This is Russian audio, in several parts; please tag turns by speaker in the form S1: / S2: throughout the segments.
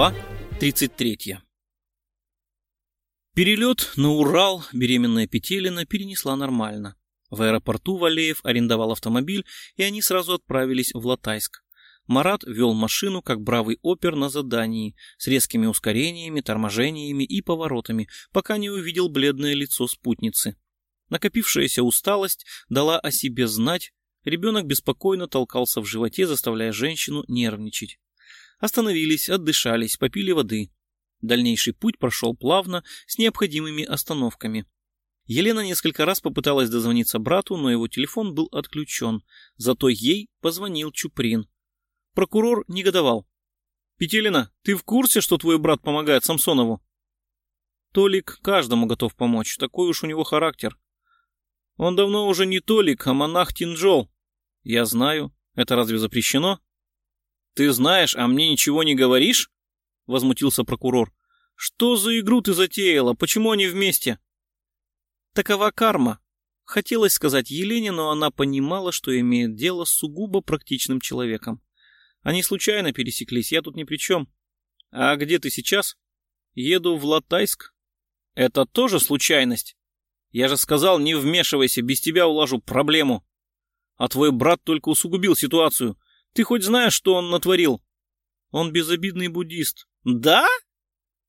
S1: Глава 33 Перелет на Урал беременная Петелина перенесла нормально. В аэропорту Валеев арендовал автомобиль, и они сразу отправились в Латайск. Марат вел машину, как бравый опер на задании, с резкими ускорениями, торможениями и поворотами, пока не увидел бледное лицо спутницы. Накопившаяся усталость дала о себе знать, ребенок беспокойно толкался в животе, заставляя женщину нервничать. Остановились, отдышались, попили воды. Дальнейший путь прошел плавно, с необходимыми остановками. Елена несколько раз попыталась дозвониться брату, но его телефон был отключен. Зато ей позвонил Чуприн. Прокурор негодовал. «Петелина, ты в курсе, что твой брат помогает Самсонову?» Толик каждому готов помочь, такой уж у него характер. Он давно уже не Толик, а монах Тинджол. Я знаю. Это разве запрещено? Ты знаешь, а мне ничего не говоришь? Возмутился прокурор. Что за игру ты затеяла? Почему они вместе? Такова карма. Хотелось сказать Елене, но она понимала, что имеет дело с сугубо практичным человеком. Они случайно пересеклись, я тут ни при чем. А где ты сейчас? Еду в Латайск. Это тоже случайность? Я же сказал, не вмешивайся, без тебя улажу проблему. А твой брат только усугубил ситуацию. Ты хоть знаешь, что он натворил? Он безобидный буддист. Да?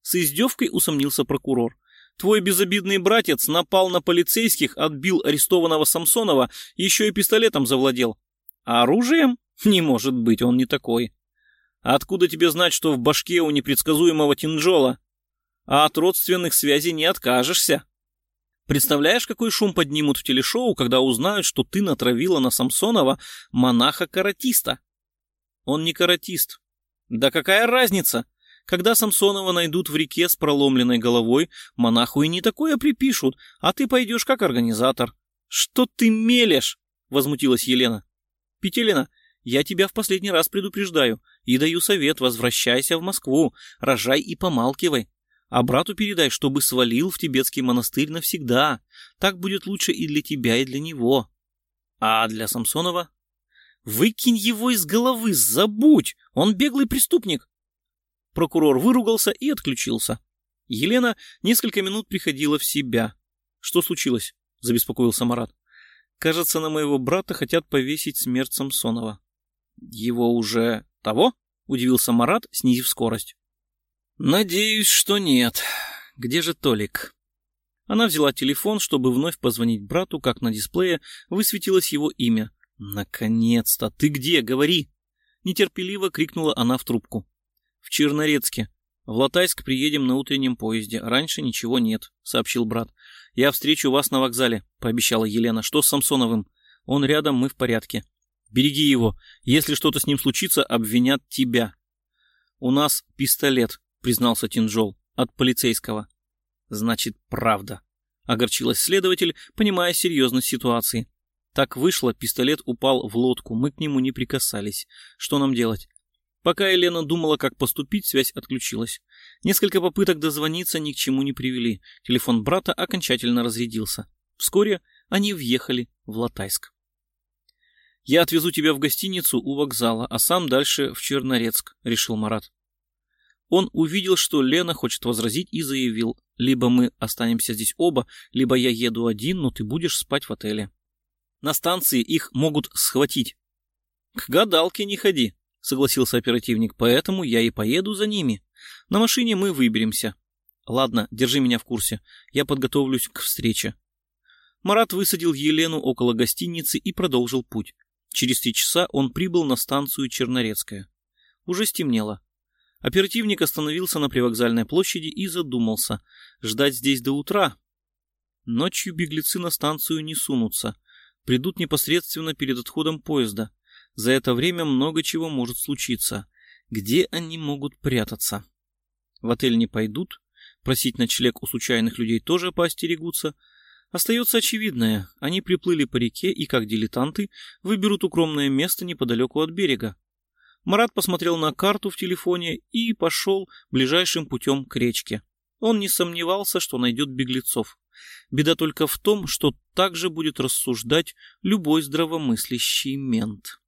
S1: С издевкой усомнился прокурор. Твой безобидный братец напал на полицейских, отбил арестованного Самсонова, еще и пистолетом завладел. А оружием? Не может быть, он не такой. Откуда тебе знать, что в башке у непредсказуемого Тинджола? А от родственных связей не откажешься. Представляешь, какой шум поднимут в телешоу, когда узнают, что ты натравила на Самсонова монаха-каратиста? Он не каратист. Да какая разница? Когда Самсонова найдут в реке с проломленной головой, монаху и не такое припишут, а ты пойдешь как организатор. Что ты мелешь? Возмутилась Елена. Петелина, я тебя в последний раз предупреждаю и даю совет, возвращайся в Москву, рожай и помалкивай. А брату передай, чтобы свалил в тибетский монастырь навсегда. Так будет лучше и для тебя, и для него. А для Самсонова? Выкинь его из головы, забудь! Он беглый преступник. Прокурор выругался и отключился. Елена несколько минут приходила в себя. Что случилось? Забеспокоился Марат. Кажется, на моего брата хотят повесить смерть Самсонова. Его уже того? Удивился Марат, снизив скорость. «Надеюсь, что нет. Где же Толик?» Она взяла телефон, чтобы вновь позвонить брату, как на дисплее высветилось его имя. «Наконец-то! Ты где? Говори!» Нетерпеливо крикнула она в трубку. «В Чернорецке. В Латайск приедем на утреннем поезде. Раньше ничего нет», — сообщил брат. «Я встречу вас на вокзале», — пообещала Елена. «Что с Самсоновым? Он рядом, мы в порядке. Береги его. Если что-то с ним случится, обвинят тебя. У нас пистолет признался Тинжол, от полицейского. Значит, правда. Огорчилась следователь, понимая серьезность ситуации. Так вышло, пистолет упал в лодку, мы к нему не прикасались. Что нам делать? Пока Елена думала, как поступить, связь отключилась. Несколько попыток дозвониться ни к чему не привели. Телефон брата окончательно разрядился. Вскоре они въехали в Латайск. «Я отвезу тебя в гостиницу у вокзала, а сам дальше в Чернорецк», — решил Марат. Он увидел, что Лена хочет возразить и заявил, либо мы останемся здесь оба, либо я еду один, но ты будешь спать в отеле. На станции их могут схватить. К гадалке не ходи, согласился оперативник, поэтому я и поеду за ними. На машине мы выберемся. Ладно, держи меня в курсе, я подготовлюсь к встрече. Марат высадил Елену около гостиницы и продолжил путь. Через три часа он прибыл на станцию Чернорецкая. Уже стемнело. Оперативник остановился на привокзальной площади и задумался. Ждать здесь до утра? Ночью беглецы на станцию не сунутся. Придут непосредственно перед отходом поезда. За это время много чего может случиться. Где они могут прятаться? В отель не пойдут. Просить ночлег у случайных людей тоже поостерегутся. Остается очевидное. Они приплыли по реке и, как дилетанты, выберут укромное место неподалеку от берега. Марат посмотрел на карту в телефоне и пошел ближайшим путем к речке. Он не сомневался, что найдет беглецов. Беда только в том, что так же будет рассуждать любой здравомыслящий мент.